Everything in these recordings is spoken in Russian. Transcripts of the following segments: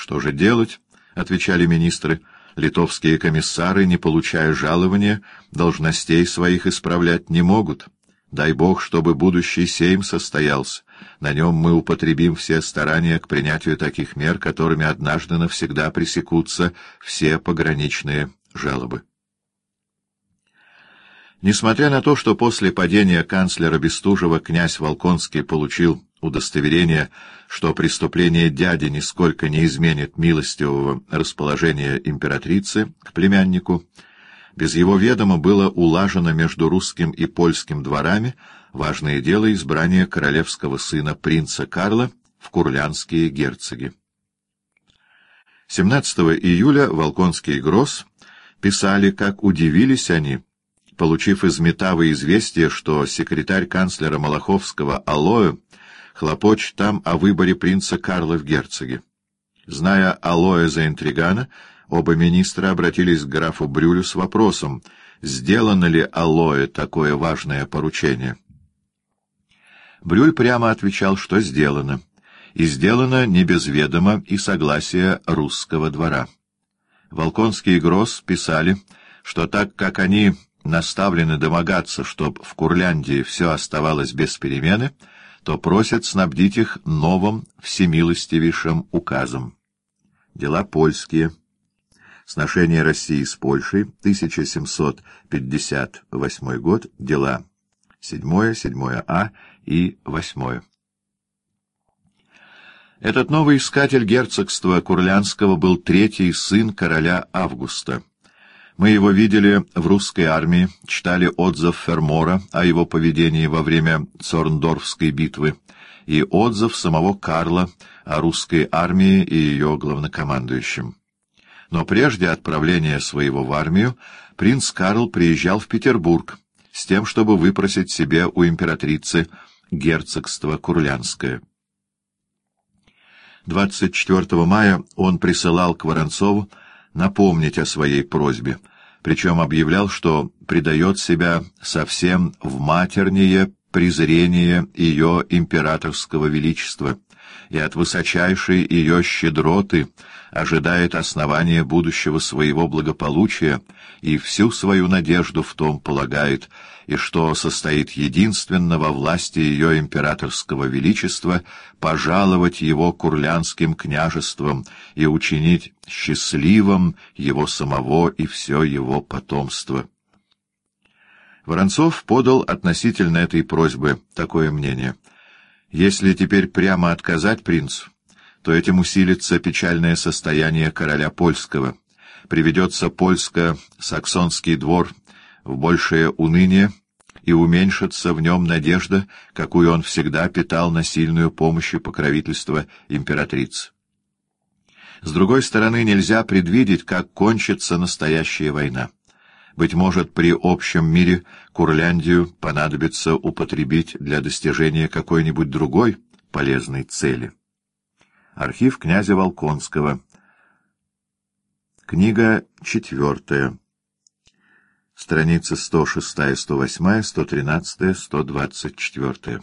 Что же делать? — отвечали министры. Литовские комиссары, не получая жалования, должностей своих исправлять не могут. Дай Бог, чтобы будущий сейм состоялся. На нем мы употребим все старания к принятию таких мер, которыми однажды навсегда пресекутся все пограничные жалобы. Несмотря на то, что после падения канцлера Бестужева князь Волконский получил удостоверение, что преступление дяди нисколько не изменит милостивого расположения императрицы к племяннику, без его ведома было улажено между русским и польским дворами важное дело избрания королевского сына принца Карла в курлянские герцоги. 17 июля Волконский и Гросс писали, как удивились они, получив из Метавы известие, что секретарь канцлера Малаховского Алоэ хлопочет там о выборе принца Карла в герцоге. Зная Алоэ за интригана, оба министра обратились к графу Брюлю с вопросом, сделано ли Алоэ такое важное поручение. Брюль прямо отвечал, что сделано, и сделано не без ведома и согласия русского двора. Волконский и Гросс писали, что так как они наставлены домогаться, чтоб в Курляндии все оставалось без перемены, то просят снабдить их новым всемилостивейшим указом. Дела польские. Сношение России с Польшей, 1758 год, дела 7, 7а и 8. Этот новый искатель герцогства Курлянского был третий сын короля Августа — мы его видели в русской армии, читали отзыв Фермора о его поведении во время Цорндорфской битвы и отзыв самого Карла о русской армии и ее главнокомандующем. Но прежде отправления своего в армию принц Карл приезжал в Петербург с тем, чтобы выпросить себе у императрицы герцогство Курлянское. 24 мая он присылал к Воронцову напомнить о своей просьбе, причем объявлял, что предает себя совсем в матернее презрение ее императорского величества и от высочайшей ее щедроты ожидает основания будущего своего благополучия и всю свою надежду в том полагает, и что состоит единственно во власти ее императорского величества пожаловать его курлянским княжеством и учинить счастливым его самого и все его потомство. Воронцов подал относительно этой просьбы такое мнение. Если теперь прямо отказать принцу, то этим усилится печальное состояние короля польского, приведется польско-саксонский двор в большее уныние, и уменьшится в нем надежда, какую он всегда питал на сильную помощь и покровительство императрицы. С другой стороны, нельзя предвидеть, как кончится настоящая война. Быть может, при общем мире Курляндию понадобится употребить для достижения какой-нибудь другой полезной цели. Архив князя Волконского. Книга четвертая. Страницы 106, 108, 113, 124.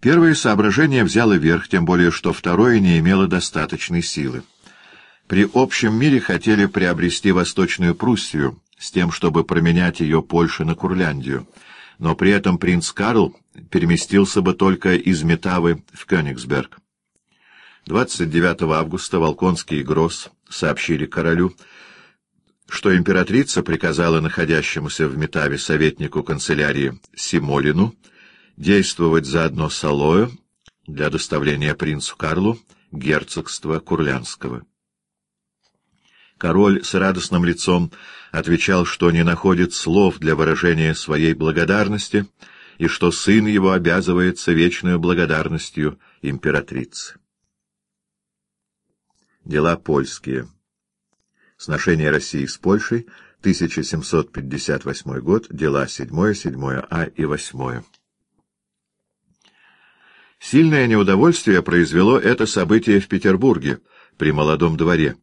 Первое соображение взяло верх, тем более что второе не имело достаточной силы. При общем мире хотели приобрести Восточную Пруссию с тем, чтобы променять ее Польше на Курляндию, но при этом принц Карл переместился бы только из Метавы в Кёнигсберг. 29 августа Волконский и Гросс сообщили королю, что императрица приказала находящемуся в Метаве советнику канцелярии Симолину действовать заодно с Алою для доставления принцу Карлу герцогства Курлянского. Король с радостным лицом отвечал, что не находит слов для выражения своей благодарности и что сын его обязывается вечную благодарностью императрицы. Дела польские Сношение России с Польшей, 1758 год, дела 7, 7а и 8. Сильное неудовольствие произвело это событие в Петербурге, при молодом дворе.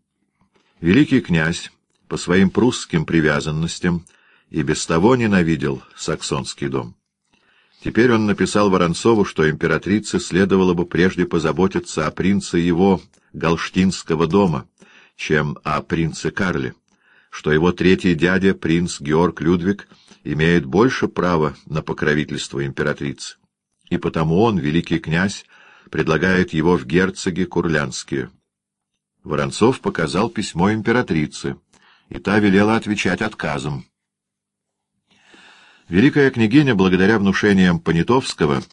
Великий князь, по своим прусским привязанностям, и без того ненавидел саксонский дом. Теперь он написал Воронцову, что императрице следовало бы прежде позаботиться о принце его Галштинского дома, чем о принце Карле, что его третий дядя, принц Георг Людвиг, имеет больше права на покровительство императрицы, и потому он, великий князь, предлагает его в герцоги Курлянские. Воронцов показал письмо императрице, и та велела отвечать отказом. Великая княгиня, благодаря внушениям Понятовского,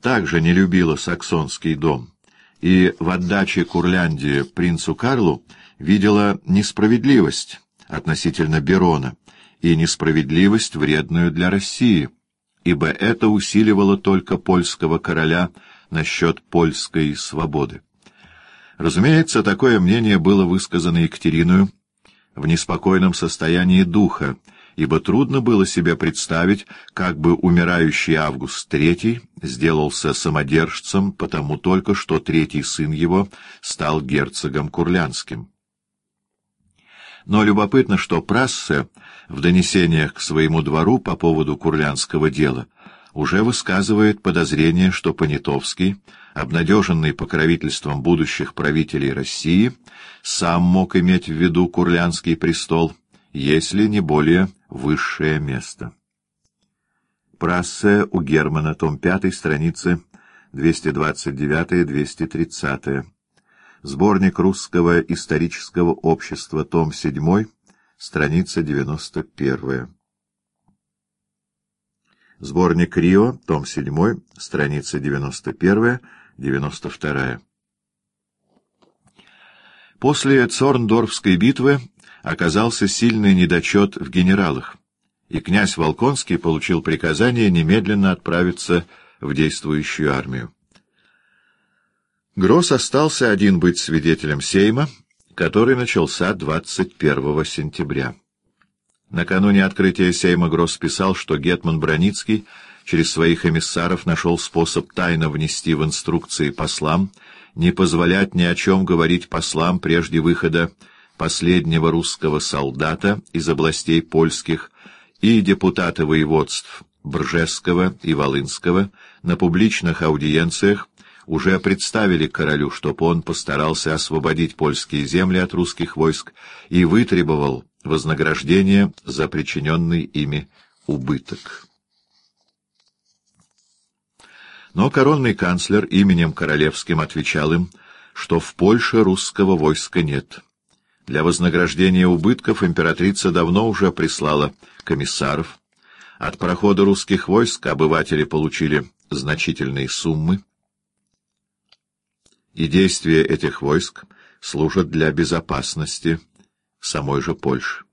также не любила саксонский дом, и в отдаче Курляндии принцу Карлу видела несправедливость относительно Берона и несправедливость, вредную для России, ибо это усиливало только польского короля насчет польской свободы. Разумеется, такое мнение было высказано Екатериную в неспокойном состоянии духа, ибо трудно было себе представить, как бы умирающий Август III сделался самодержцем, потому только что третий сын его стал герцогом Курлянским. Но любопытно, что Прассе в донесениях к своему двору по поводу курлянского дела уже высказывает подозрение, что Понятовский, обнадеженный покровительством будущих правителей России, сам мог иметь в виду курлянский престол, если не более высшее место. Прассе у Германа, том 5, страницы 229-230. Сборник русского исторического общества, том 7, страница 91. Сборник Рио, том 7, страница 91-92. После Цорндорфской битвы оказался сильный недочет в генералах, и князь Волконский получил приказание немедленно отправиться в действующую армию. Гросс остался один быть свидетелем Сейма, который начался 21 сентября. Накануне открытия Сейма Гросс писал, что Гетман Броницкий через своих эмиссаров нашел способ тайно внести в инструкции послам не позволять ни о чем говорить послам прежде выхода последнего русского солдата из областей польских и депутаты воеводств Бржеского и Волынского на публичных аудиенциях уже представили королю, чтобы он постарался освободить польские земли от русских войск и вытребовал вознаграждение за причиненный ими убыток. Но коронный канцлер именем королевским отвечал им, что в Польше русского войска нет. Для вознаграждения убытков императрица давно уже прислала комиссаров. От прохода русских войск обыватели получили значительные суммы, и действия этих войск служат для безопасности самой же Польши.